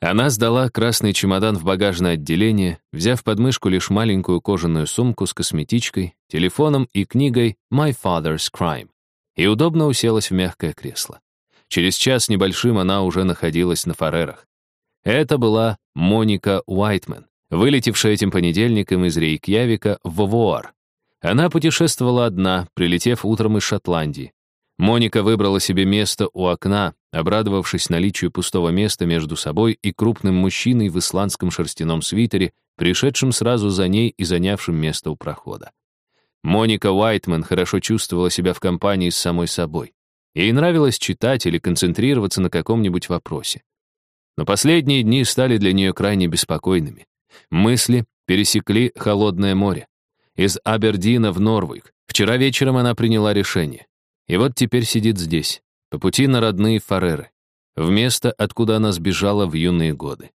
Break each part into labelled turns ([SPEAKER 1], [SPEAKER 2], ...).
[SPEAKER 1] Она сдала красный чемодан в багажное отделение, взяв под мышку лишь маленькую кожаную сумку с косметичкой, телефоном и книгой «My Father's Crime» и удобно уселась в мягкое кресло. Через час небольшим она уже находилась на Фарерах. Это была Моника Уайтман, вылетевшая этим понедельником из Рейкьявика в Вовуар. Она путешествовала одна, прилетев утром из Шотландии. Моника выбрала себе место у окна, обрадовавшись наличию пустого места между собой и крупным мужчиной в исландском шерстяном свитере, пришедшим сразу за ней и занявшим место у прохода. Моника Уайтман хорошо чувствовала себя в компании с самой собой. Ей нравилось читать или концентрироваться на каком-нибудь вопросе. Но последние дни стали для нее крайне беспокойными. Мысли пересекли холодное море. Из Абердина в Норвик. Вчера вечером она приняла решение. И вот теперь сидит здесь, по пути на родные Фареры, в место, откуда она сбежала в юные годы.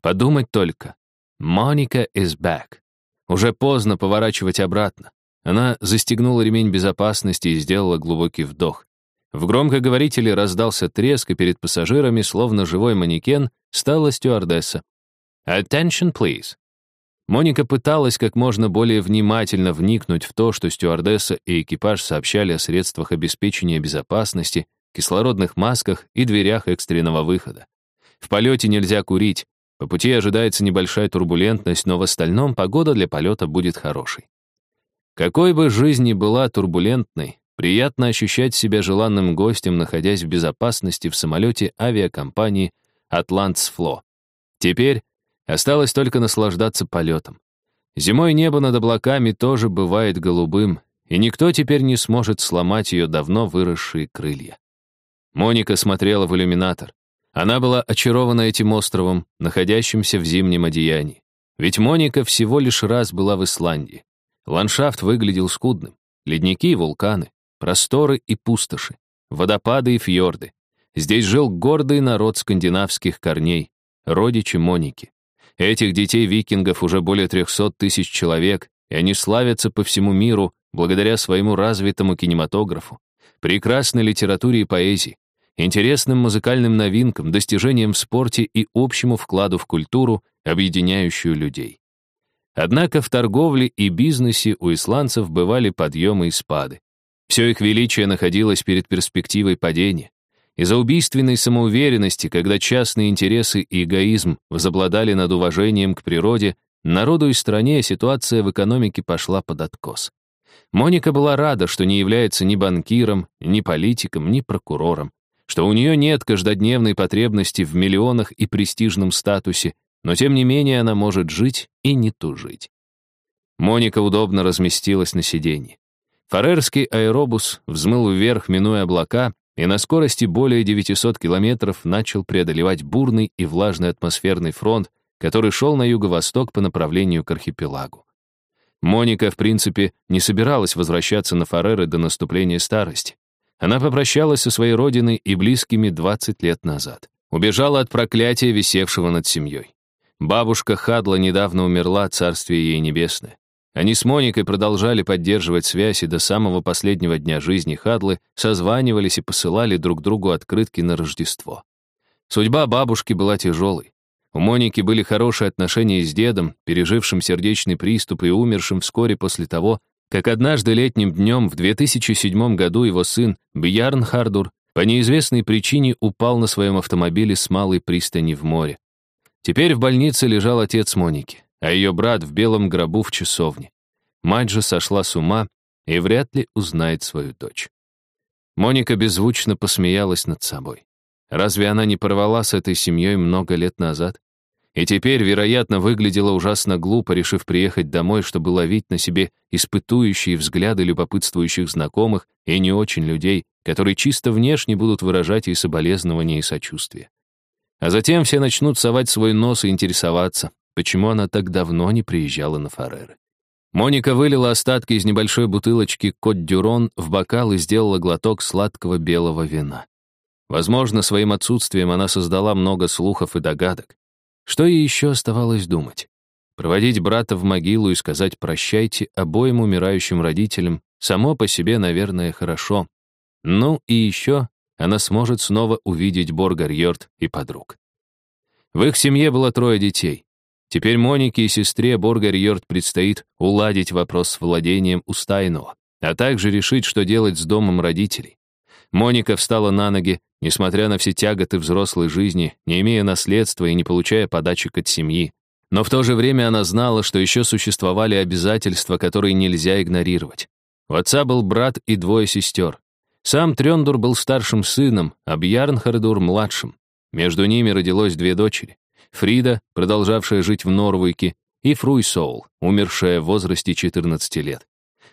[SPEAKER 1] Подумать только. Моника is back. Уже поздно поворачивать обратно. Она застегнула ремень безопасности и сделала глубокий вдох. В громкоговорителе раздался треск, и перед пассажирами, словно живой манекен, стала стюардесса. «Attention, please». Моника пыталась как можно более внимательно вникнуть в то, что стюардесса и экипаж сообщали о средствах обеспечения безопасности, кислородных масках и дверях экстренного выхода. В полете нельзя курить, по пути ожидается небольшая турбулентность, но в остальном погода для полета будет хорошей. Какой бы жизнь ни была турбулентной, приятно ощущать себя желанным гостем, находясь в безопасности в самолете авиакомпании «Атлантсфло». Теперь Осталось только наслаждаться полетом. Зимой небо над облаками тоже бывает голубым, и никто теперь не сможет сломать ее давно выросшие крылья. Моника смотрела в иллюминатор. Она была очарована этим островом, находящимся в зимнем одеянии. Ведь Моника всего лишь раз была в Исландии. Ландшафт выглядел скудным. Ледники и вулканы, просторы и пустоши, водопады и фьорды. Здесь жил гордый народ скандинавских корней, родичи Моники. Этих детей викингов уже более 300 тысяч человек, и они славятся по всему миру благодаря своему развитому кинематографу, прекрасной литературе и поэзии, интересным музыкальным новинкам, достижениям в спорте и общему вкладу в культуру, объединяющую людей. Однако в торговле и бизнесе у исландцев бывали подъемы и спады. Все их величие находилось перед перспективой падения. Из-за убийственной самоуверенности, когда частные интересы и эгоизм возобладали над уважением к природе, народу и стране ситуация в экономике пошла под откос. Моника была рада, что не является ни банкиром, ни политиком, ни прокурором, что у нее нет каждодневной потребности в миллионах и престижном статусе, но тем не менее она может жить и не тужить. Моника удобно разместилась на сиденье. Фарерский аэробус взмыл вверх, минуя облака, и на скорости более 900 километров начал преодолевать бурный и влажный атмосферный фронт, который шел на юго-восток по направлению к архипелагу. Моника, в принципе, не собиралась возвращаться на Фареры до наступления старости. Она попрощалась со своей родиной и близкими 20 лет назад. Убежала от проклятия, висевшего над семьей. Бабушка Хадла недавно умерла, царствие ей небесное. Они с Моникой продолжали поддерживать связь и до самого последнего дня жизни Хадлы созванивались и посылали друг другу открытки на Рождество. Судьба бабушки была тяжелой. У Моники были хорошие отношения с дедом, пережившим сердечный приступ и умершим вскоре после того, как однажды летним днем в 2007 году его сын Бьярн Хардур по неизвестной причине упал на своем автомобиле с малой пристани в море. Теперь в больнице лежал отец Моники а ее брат в белом гробу в часовне. Мать же сошла с ума и вряд ли узнает свою дочь. Моника беззвучно посмеялась над собой. Разве она не порвала с этой семьей много лет назад? И теперь, вероятно, выглядела ужасно глупо, решив приехать домой, чтобы ловить на себе испытующие взгляды любопытствующих знакомых и не очень людей, которые чисто внешне будут выражать ей соболезнования и сочувствие. А затем все начнут совать свой нос и интересоваться, почему она так давно не приезжала на Фареры. Моника вылила остатки из небольшой бутылочки «Кот-дюрон» в бокал и сделала глоток сладкого белого вина. Возможно, своим отсутствием она создала много слухов и догадок. Что ей еще оставалось думать? Проводить брата в могилу и сказать «прощайте» обоим умирающим родителям само по себе, наверное, хорошо. Ну и еще она сможет снова увидеть Боргарьорд и подруг. В их семье было трое детей. Теперь Монике и сестре Боргар-Йорд предстоит уладить вопрос с владением Устайного, а также решить, что делать с домом родителей. Моника встала на ноги, несмотря на все тяготы взрослой жизни, не имея наследства и не получая подачек от семьи. Но в то же время она знала, что еще существовали обязательства, которые нельзя игнорировать. У отца был брат и двое сестер. Сам Трёндур был старшим сыном, а Бьярнхардур — младшим. Между ними родилось две дочери. Фрида, продолжавшая жить в Норвуйке, и Фруйсоул, умершая в возрасте 14 лет.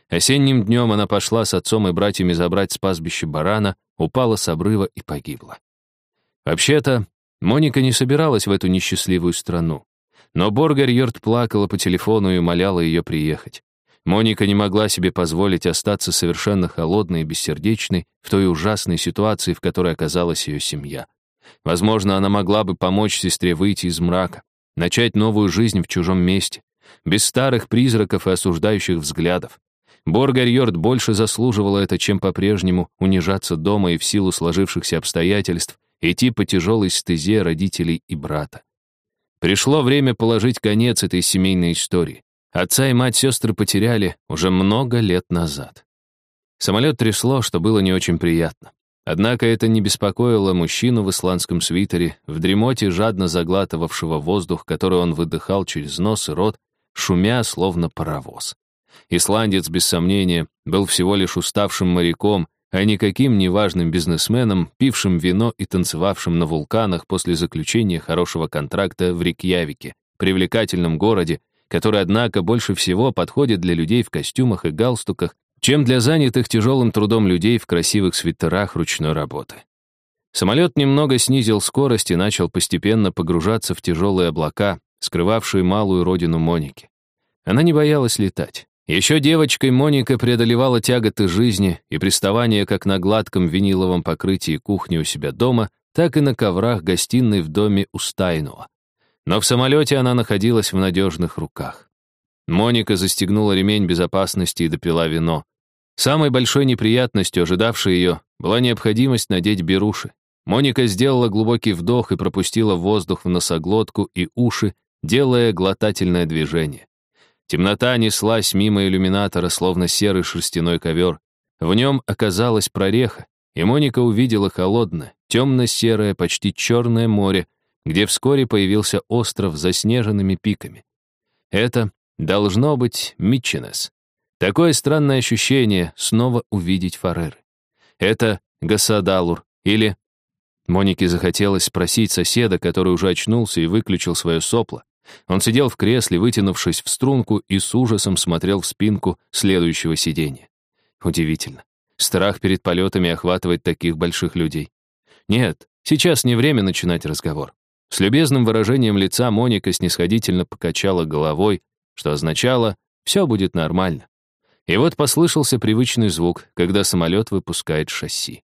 [SPEAKER 1] Осенним днем она пошла с отцом и братьями забрать с пастбища барана, упала с обрыва и погибла. Вообще-то, Моника не собиралась в эту несчастливую страну. Но Боргарьерд плакала по телефону и умоляла ее приехать. Моника не могла себе позволить остаться совершенно холодной и бессердечной в той ужасной ситуации, в которой оказалась ее семья. Возможно, она могла бы помочь сестре выйти из мрака, начать новую жизнь в чужом месте, без старых призраков и осуждающих взглядов. Боргарьорд больше заслуживала это, чем по-прежнему унижаться дома и в силу сложившихся обстоятельств идти по тяжелой стезе родителей и брата. Пришло время положить конец этой семейной истории. Отца и мать сестры потеряли уже много лет назад. Самолет трясло, что было не очень приятно. Однако это не беспокоило мужчину в исландском свитере, в дремоте жадно заглатывавшего воздух, который он выдыхал через нос и рот, шумя, словно паровоз. Исландец, без сомнения, был всего лишь уставшим моряком, а никаким неважным бизнесменом, пившим вино и танцевавшим на вулканах после заключения хорошего контракта в Рикьявике, привлекательном городе, который, однако, больше всего подходит для людей в костюмах и галстуках, чем для занятых тяжелым трудом людей в красивых свитерах ручной работы. Самолет немного снизил скорость и начал постепенно погружаться в тяжелые облака, скрывавшие малую родину Моники. Она не боялась летать. Еще девочкой Моника преодолевала тяготы жизни и приставания как на гладком виниловом покрытии кухни у себя дома, так и на коврах гостиной в доме у Стайнуа. Но в самолете она находилась в надежных руках. Моника застегнула ремень безопасности и допила вино. Самой большой неприятностью, ожидавшей ее, была необходимость надеть беруши. Моника сделала глубокий вдох и пропустила воздух в носоглотку и уши, делая глотательное движение. Темнота неслась мимо иллюминатора, словно серый шерстяной ковер. В нем оказалась прореха, и Моника увидела холодное, темно-серое, почти черное море, где вскоре появился остров с заснеженными пиками. Это должно быть Митчинес. Такое странное ощущение снова увидеть Фареры. Это Гасадалур или... Монике захотелось спросить соседа, который уже очнулся и выключил свое сопло. Он сидел в кресле, вытянувшись в струнку, и с ужасом смотрел в спинку следующего сиденья. Удивительно. Страх перед полетами охватывает таких больших людей. Нет, сейчас не время начинать разговор. С любезным выражением лица Моника снисходительно покачала головой, что означало «все будет нормально». И вот послышался привычный звук, когда самолет выпускает шасси.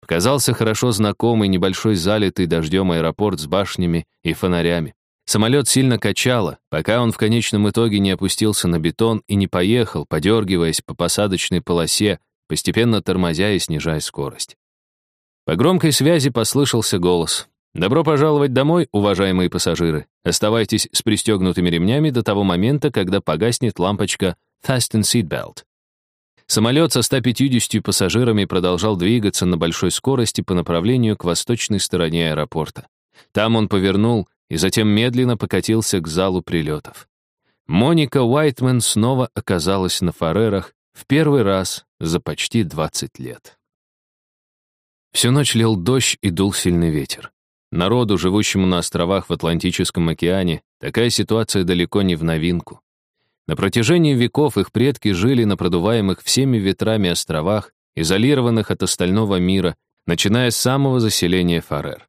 [SPEAKER 1] Показался хорошо знакомый небольшой залитый дождем аэропорт с башнями и фонарями. Самолет сильно качало, пока он в конечном итоге не опустился на бетон и не поехал, подергиваясь по посадочной полосе, постепенно тормозя и снижая скорость. По громкой связи послышался голос. «Добро пожаловать домой, уважаемые пассажиры. Оставайтесь с пристегнутыми ремнями до того момента, когда погаснет лампочка Fasten Seatbelt. Самолет со 150 пассажирами продолжал двигаться на большой скорости по направлению к восточной стороне аэропорта. Там он повернул и затем медленно покатился к залу прилетов. Моника Уайтман снова оказалась на Фарерах в первый раз за почти 20 лет. Всю ночь лил дождь и дул сильный ветер. Народу, живущему на островах в Атлантическом океане, такая ситуация далеко не в новинку. На протяжении веков их предки жили на продуваемых всеми ветрами островах, изолированных от остального мира, начиная с самого заселения Фарер.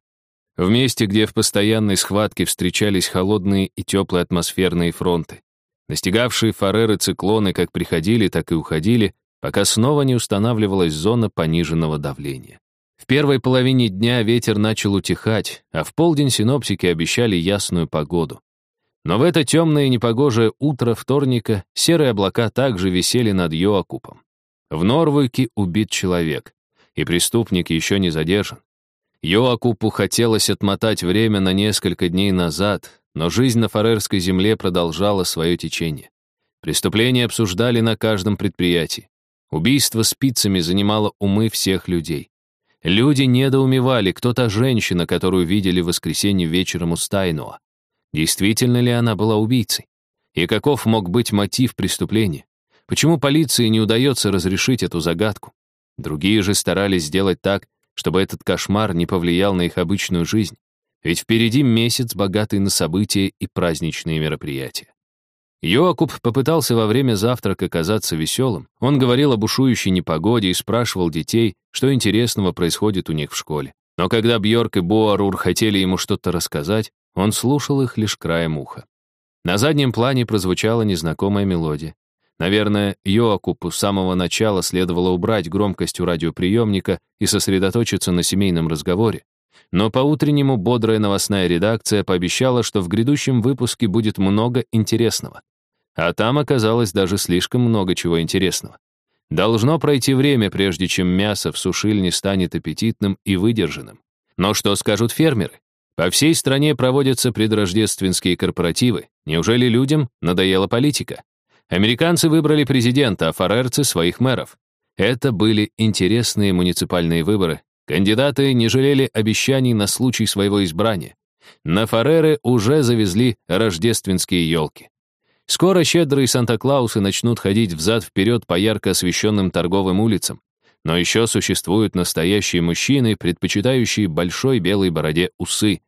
[SPEAKER 1] В месте, где в постоянной схватке встречались холодные и теплые атмосферные фронты. Достигавшие Фареры циклоны как приходили, так и уходили, пока снова не устанавливалась зона пониженного давления. В первой половине дня ветер начал утихать, а в полдень синоптики обещали ясную погоду. Но в это темное непогожее утро вторника серые облака также висели над Йоакупом. В Норвуйке убит человек, и преступник еще не задержан. Йоакупу хотелось отмотать время на несколько дней назад, но жизнь на Фарерской земле продолжала свое течение. Преступления обсуждали на каждом предприятии. Убийство спицами занимало умы всех людей. Люди недоумевали, кто та женщина, которую видели в воскресенье вечером у Стайнуа. Действительно ли она была убийцей? И каков мог быть мотив преступления? Почему полиции не удается разрешить эту загадку? Другие же старались сделать так, чтобы этот кошмар не повлиял на их обычную жизнь. Ведь впереди месяц, богатый на события и праздничные мероприятия. Йоакуб попытался во время завтрака казаться веселым. Он говорил о бушующей непогоде и спрашивал детей, что интересного происходит у них в школе. Но когда Бьорк и Боарур хотели ему что-то рассказать, он слушал их лишь краем уха. На заднем плане прозвучала незнакомая мелодия. Наверное, Йоакупу с самого начала следовало убрать громкость у радиоприемника и сосредоточиться на семейном разговоре. Но по-утреннему бодрая новостная редакция пообещала, что в грядущем выпуске будет много интересного. А там оказалось даже слишком много чего интересного. Должно пройти время, прежде чем мясо в сушильне станет аппетитным и выдержанным. Но что скажут фермеры? По всей стране проводятся предрождественские корпоративы. Неужели людям надоела политика? Американцы выбрали президента, а фарерцы — своих мэров. Это были интересные муниципальные выборы. Кандидаты не жалели обещаний на случай своего избрания. На Фареры уже завезли рождественские елки. Скоро щедрые Санта-Клаусы начнут ходить взад-вперед по ярко освещенным торговым улицам. Но еще существуют настоящие мужчины, предпочитающие большой белой бороде усы.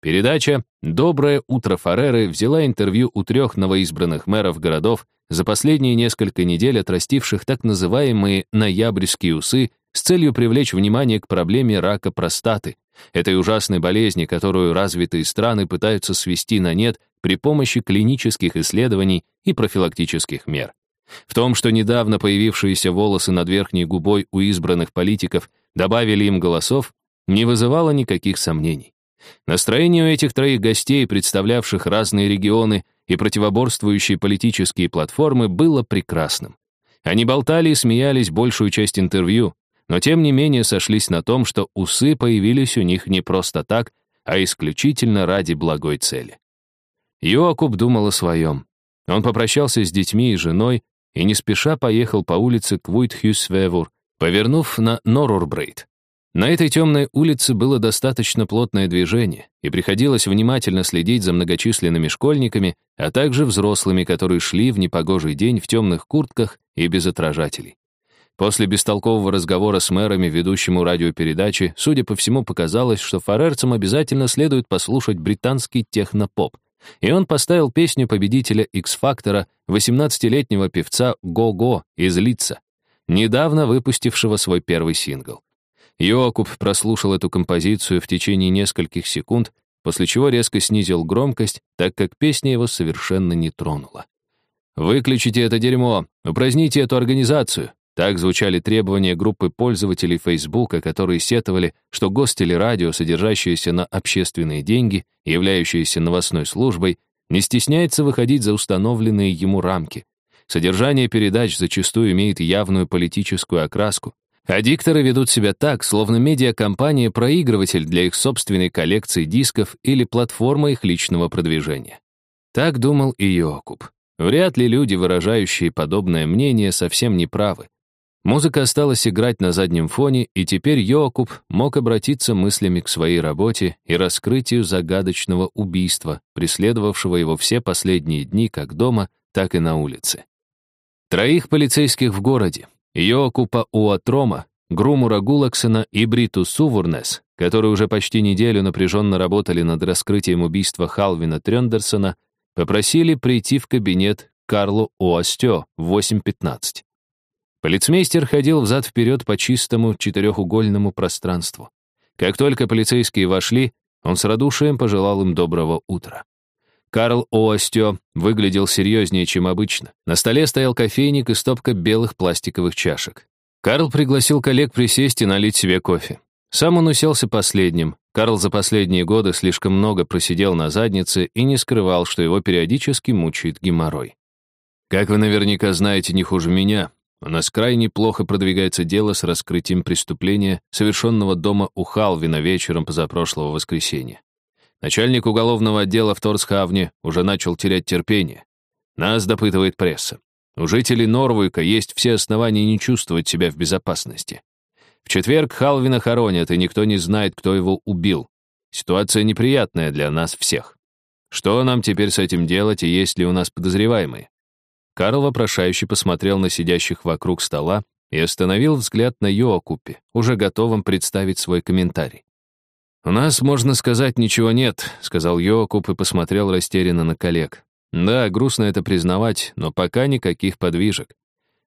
[SPEAKER 1] Передача «Доброе утро, Фареры» взяла интервью у трех новоизбранных мэров городов, за последние несколько недель отрастивших так называемые ноябрьские усы с целью привлечь внимание к проблеме рака простаты, этой ужасной болезни, которую развитые страны пытаются свести на нет при помощи клинических исследований и профилактических мер. В том, что недавно появившиеся волосы над верхней губой у избранных политиков добавили им голосов, не вызывало никаких сомнений. Настроение у этих троих гостей, представлявших разные регионы и противоборствующие политические платформы, было прекрасным. Они болтали и смеялись большую часть интервью, но тем не менее сошлись на том, что усы появились у них не просто так, а исключительно ради благой цели. Йоакуб думал о своем. Он попрощался с детьми и женой и не спеша поехал по улице к Вуйтхюсвевур, повернув на Норурбрейт. На этой темной улице было достаточно плотное движение, и приходилось внимательно следить за многочисленными школьниками, а также взрослыми, которые шли в непогожий день в темных куртках и без отражателей. После бестолкового разговора с мэрами, ведущему радиопередачи, судя по всему, показалось, что фарерцам обязательно следует послушать британский технопоп. И он поставил песню победителя X-фактора, 18-летнего певца Го-Го из Лица, недавно выпустившего свой первый сингл. Йоакуб прослушал эту композицию в течение нескольких секунд, после чего резко снизил громкость, так как песня его совершенно не тронула. «Выключите это дерьмо! Упраздните эту организацию!» Так звучали требования группы пользователей Фейсбука, которые сетовали, что гостелерадио, содержащееся на общественные деньги, являющееся новостной службой, не стесняется выходить за установленные ему рамки. Содержание передач зачастую имеет явную политическую окраску, а дикторы ведут себя так, словно медиакомпания — проигрыватель для их собственной коллекции дисков или платформа их личного продвижения. Так думал и Йокуб. Вряд ли люди, выражающие подобное мнение, совсем не правы. Музыка осталась играть на заднем фоне, и теперь Йокуб мог обратиться мыслями к своей работе и раскрытию загадочного убийства, преследовавшего его все последние дни как дома, так и на улице. Троих полицейских в городе, Йокупа Уатрома, Грумура Гулаксона и Бриту Сувурнес, которые уже почти неделю напряженно работали над раскрытием убийства Халвина Трёндерсона, попросили прийти в кабинет Карлу Уастё в 8.15. Полицмейстер ходил взад-вперед по чистому четырехугольному пространству. Как только полицейские вошли, он с радушием пожелал им доброго утра. Карл Оостё выглядел серьезнее, чем обычно. На столе стоял кофейник и стопка белых пластиковых чашек. Карл пригласил коллег присесть и налить себе кофе. Сам он уселся последним. Карл за последние годы слишком много просидел на заднице и не скрывал, что его периодически мучает геморрой. «Как вы наверняка знаете не хуже меня, У нас крайне плохо продвигается дело с раскрытием преступления, совершенного дома у Халвина вечером позапрошлого воскресенья. Начальник уголовного отдела в Торсхавне уже начал терять терпение. Нас допытывает пресса. У жителей Норвуйка есть все основания не чувствовать себя в безопасности. В четверг Халвина хоронят, и никто не знает, кто его убил. Ситуация неприятная для нас всех. Что нам теперь с этим делать, и есть ли у нас подозреваемые? Карл вопрошающе посмотрел на сидящих вокруг стола и остановил взгляд на Йоакупе, уже готовым представить свой комментарий. «У нас, можно сказать, ничего нет», — сказал Йоакуп и посмотрел растерянно на коллег. Да, грустно это признавать, но пока никаких подвижек.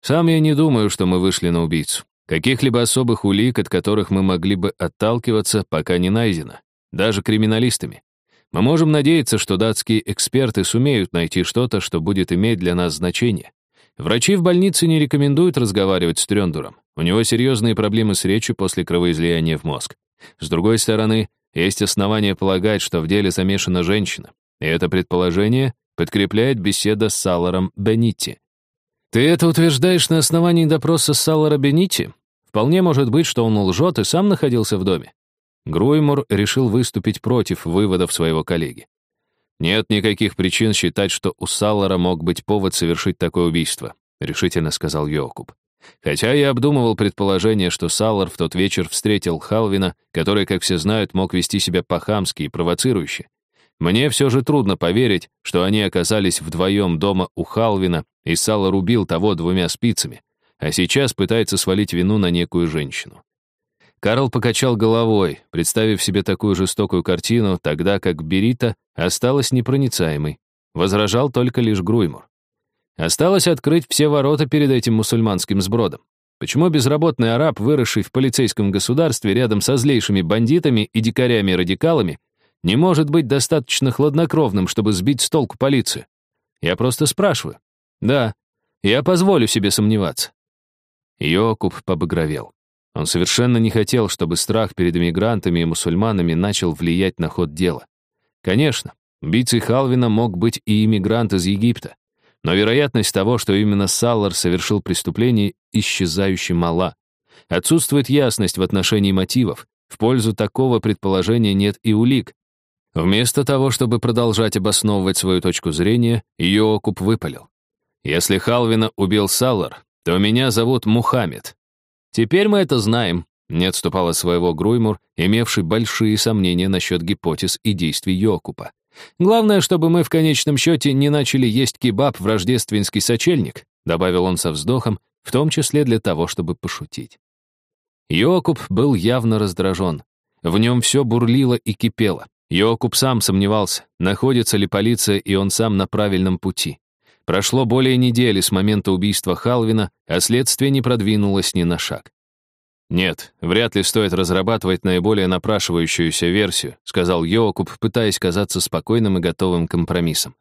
[SPEAKER 1] Сам я не думаю, что мы вышли на убийцу. Каких-либо особых улик, от которых мы могли бы отталкиваться, пока не найдено. Даже криминалистами. Мы можем надеяться, что датские эксперты сумеют найти что-то, что будет иметь для нас значение. Врачи в больнице не рекомендуют разговаривать с Трёндуром. У него серьезные проблемы с речью после кровоизлияния в мозг. С другой стороны, есть основания полагать, что в деле замешана женщина. И это предположение подкрепляет беседа с Салларом Бенити. «Ты это утверждаешь на основании допроса Саллара Бенити? Вполне может быть, что он лжет и сам находился в доме». Груймур решил выступить против выводов своего коллеги. «Нет никаких причин считать, что у Саллара мог быть повод совершить такое убийство», решительно сказал Йокуб. Хотя я обдумывал предположение, что Саллар в тот вечер встретил Халвина, который, как все знают, мог вести себя по-хамски и провоцирующе. Мне все же трудно поверить, что они оказались вдвоем дома у Халвина, и Саллар убил того двумя спицами, а сейчас пытается свалить вину на некую женщину. Карл покачал головой, представив себе такую жестокую картину, тогда как Берита осталась непроницаемой. Возражал только лишь Груймур. Осталось открыть все ворота перед этим мусульманским сбродом. Почему безработный араб, выросший в полицейском государстве рядом со злейшими бандитами и дикарями-радикалами, не может быть достаточно хладнокровным, чтобы сбить с толку полицию. Я просто спрашиваю. Да, я позволю себе сомневаться. Йокуб побагровел. Он совершенно не хотел, чтобы страх перед эмигрантами и мусульманами начал влиять на ход дела. Конечно, убийцей Халвина мог быть и иммигрант из Египта, но вероятность того, что именно Саллар совершил преступление, исчезающе мала. Отсутствует ясность в отношении мотивов, в пользу такого предположения нет и улик, Вместо того, чтобы продолжать обосновывать свою точку зрения, Йоакуб выпалил. «Если Халвина убил Саллар, то меня зовут Мухаммед. Теперь мы это знаем», — не отступал от своего Груймур, имевший большие сомнения насчет гипотез и действий Йокупа. «Главное, чтобы мы в конечном счете не начали есть кебаб в рождественский сочельник», добавил он со вздохом, в том числе для того, чтобы пошутить. Йокуб был явно раздражен. В нем все бурлило и кипело. Йокуб сам сомневался, находится ли полиция и он сам на правильном пути. Прошло более недели с момента убийства Халвина, а следствие не продвинулось ни на шаг. «Нет, вряд ли стоит разрабатывать наиболее напрашивающуюся версию», сказал Йокуб, пытаясь казаться спокойным и готовым к компромиссам.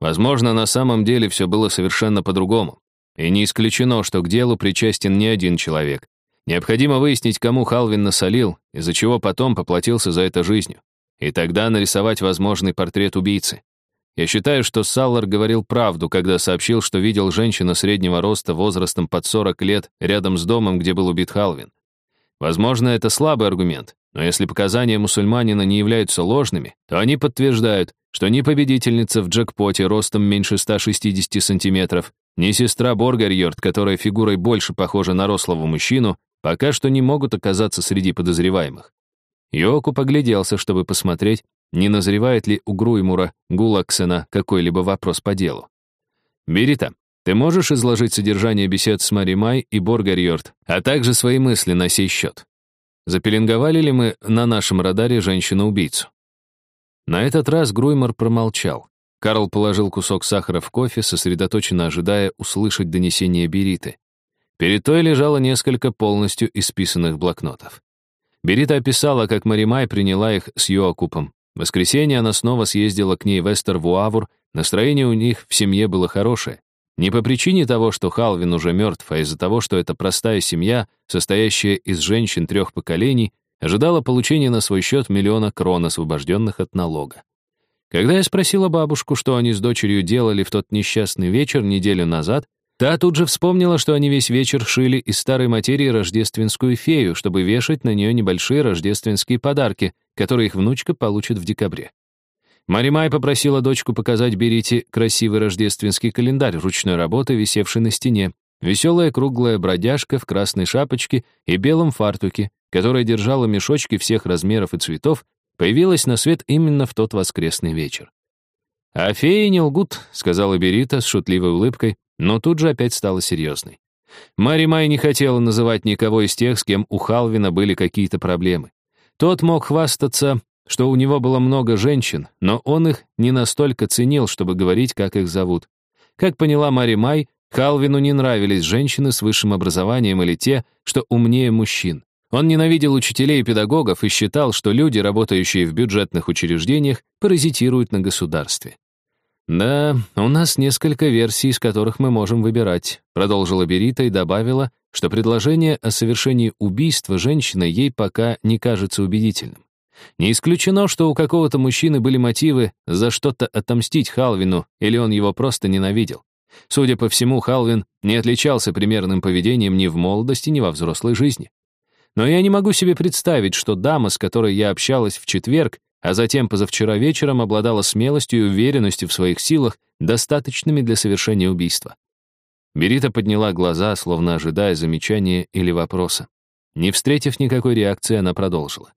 [SPEAKER 1] Возможно, на самом деле все было совершенно по-другому. И не исключено, что к делу причастен не один человек. Необходимо выяснить, кому Халвин насолил, из-за чего потом поплатился за это жизнью и тогда нарисовать возможный портрет убийцы. Я считаю, что Саллар говорил правду, когда сообщил, что видел женщину среднего роста возрастом под 40 лет рядом с домом, где был убит Халвин. Возможно, это слабый аргумент, но если показания мусульманина не являются ложными, то они подтверждают, что ни победительница в джекпоте ростом меньше 160 сантиметров, ни сестра Боргарьорд, которая фигурой больше похожа на рослого мужчину, пока что не могут оказаться среди подозреваемых. Йоку погляделся, чтобы посмотреть, не назревает ли у Груймура Гулаксена какой-либо вопрос по делу. «Берита, ты можешь изложить содержание бесед с Мари Май и Боргарьорд, а также свои мысли на сей счет? Запеленговали ли мы на нашем радаре женщину-убийцу?» На этот раз Груймар промолчал. Карл положил кусок сахара в кофе, сосредоточенно ожидая услышать донесение Бериты. Перед той лежало несколько полностью исписанных блокнотов. Берита описала, как Маримай приняла их с Йоакупом. В воскресенье она снова съездила к ней в Эстер-Вуавур, настроение у них в семье было хорошее. Не по причине того, что Халвин уже мертв, а из-за того, что эта простая семья, состоящая из женщин трех поколений, ожидала получения на свой счет миллиона крон, освобожденных от налога. Когда я спросила бабушку, что они с дочерью делали в тот несчастный вечер неделю назад, Та тут же вспомнила, что они весь вечер шили из старой материи рождественскую фею, чтобы вешать на нее небольшие рождественские подарки, которые их внучка получит в декабре. Маримай попросила дочку показать Берите красивый рождественский календарь ручной работы, висевший на стене. Веселая круглая бродяжка в красной шапочке и белом фартуке, которая держала мешочки всех размеров и цветов, появилась на свет именно в тот воскресный вечер. «А феи не лгут», — сказала Берита с шутливой улыбкой, но тут же опять стала серьезной. Мари Май не хотела называть никого из тех, с кем у Халвина были какие-то проблемы. Тот мог хвастаться, что у него было много женщин, но он их не настолько ценил, чтобы говорить, как их зовут. Как поняла Мари Май, Халвину не нравились женщины с высшим образованием или те, что умнее мужчин. Он ненавидел учителей и педагогов и считал, что люди, работающие в бюджетных учреждениях, паразитируют на государстве. «Да, у нас несколько версий, из которых мы можем выбирать», продолжила Берита и добавила, что предложение о совершении убийства женщины ей пока не кажется убедительным. Не исключено, что у какого-то мужчины были мотивы за что-то отомстить Халвину, или он его просто ненавидел. Судя по всему, Халвин не отличался примерным поведением ни в молодости, ни во взрослой жизни. Но я не могу себе представить, что дама, с которой я общалась в четверг, а затем позавчера вечером обладала смелостью и уверенностью в своих силах, достаточными для совершения убийства. Берита подняла глаза, словно ожидая замечания или вопроса. Не встретив никакой реакции, она продолжила.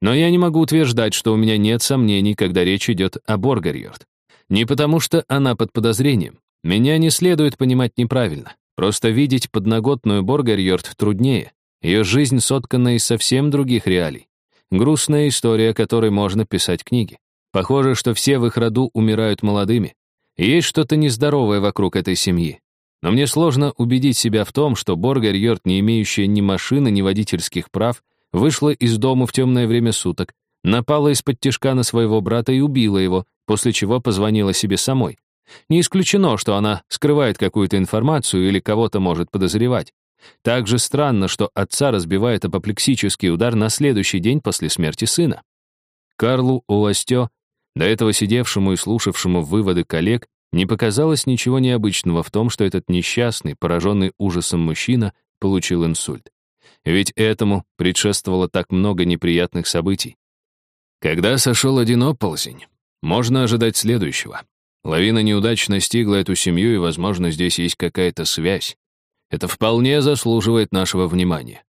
[SPEAKER 1] Но я не могу утверждать, что у меня нет сомнений, когда речь идет о Боргарьорд. Не потому, что она под подозрением. Меня не следует понимать неправильно. Просто видеть подноготную Боргарьорд труднее. Ее жизнь соткана из совсем других реалий. Грустная история, о которой можно писать книги. Похоже, что все в их роду умирают молодыми. есть что-то нездоровое вокруг этой семьи. Но мне сложно убедить себя в том, что Боргер Йорт, не имеющая ни машины, ни водительских прав, вышла из дома в темное время суток, напала из-под тишка на своего брата и убила его, после чего позвонила себе самой. Не исключено, что она скрывает какую-то информацию или кого-то может подозревать. Также странно, что отца разбивает апоплексический удар на следующий день после смерти сына. Карлу Уастё, до этого сидевшему и слушавшему выводы коллег, не показалось ничего необычного в том, что этот несчастный, пораженный ужасом мужчина получил инсульт. Ведь этому предшествовало так много неприятных событий. Когда сошел один оползень, можно ожидать следующего. Лавина неудач настигла эту семью, и, возможно, здесь есть какая-то связь. Это вполне заслуживает нашего внимания.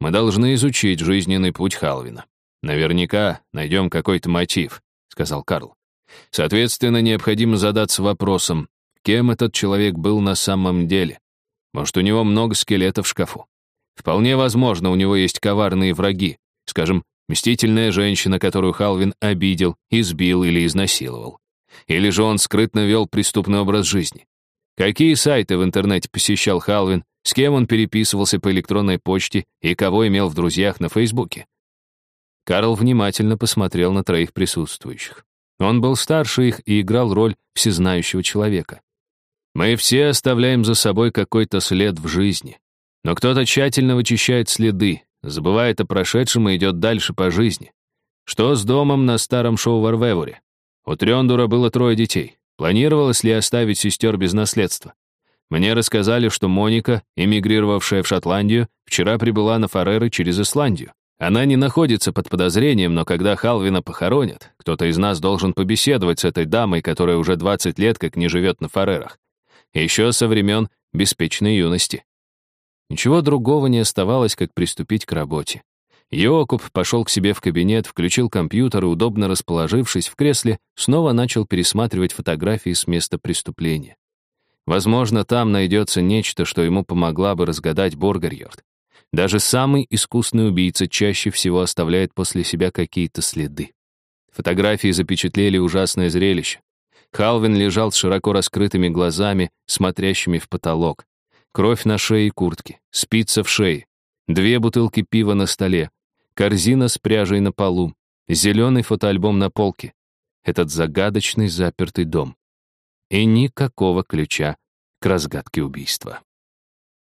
[SPEAKER 1] Мы должны изучить жизненный путь Халвина. Наверняка найдем какой-то мотив, сказал Карл. Соответственно, необходимо задаться вопросом, кем этот человек был на самом деле. Может, у него много скелетов в шкафу. Вполне возможно, у него есть коварные враги, скажем, мстительная женщина, которую Халвин обидел, избил или изнасиловал. Или же он скрытно вел преступный образ жизни. Какие сайты в интернете посещал Халвин, с кем он переписывался по электронной почте и кого имел в друзьях на Фейсбуке. Карл внимательно посмотрел на троих присутствующих. Он был старше их и играл роль всезнающего человека. Мы все оставляем за собой какой-то след в жизни. Но кто-то тщательно вычищает следы, забывает о прошедшем и идет дальше по жизни. Что с домом на старом шоу в? У Трёндура было трое детей. Планировалось ли оставить сестер без наследства? Мне рассказали, что Моника, эмигрировавшая в Шотландию, вчера прибыла на Фареры через Исландию. Она не находится под подозрением, но когда Халвина похоронят, кто-то из нас должен побеседовать с этой дамой, которая уже 20 лет как не живет на Фарерах. Еще со времен беспечной юности. Ничего другого не оставалось, как приступить к работе. Йокуб пошел к себе в кабинет, включил компьютер и, удобно расположившись в кресле, снова начал пересматривать фотографии с места преступления. Возможно, там найдется нечто, что ему помогла бы разгадать Боргарьорд. Даже самый искусный убийца чаще всего оставляет после себя какие-то следы. Фотографии запечатлели ужасное зрелище. Халвин лежал с широко раскрытыми глазами, смотрящими в потолок. Кровь на шее и куртке, спица в шее, две бутылки пива на столе, корзина с пряжей на полу, зеленый фотоальбом на полке. Этот загадочный запертый дом. И никакого ключа к разгадке убийства.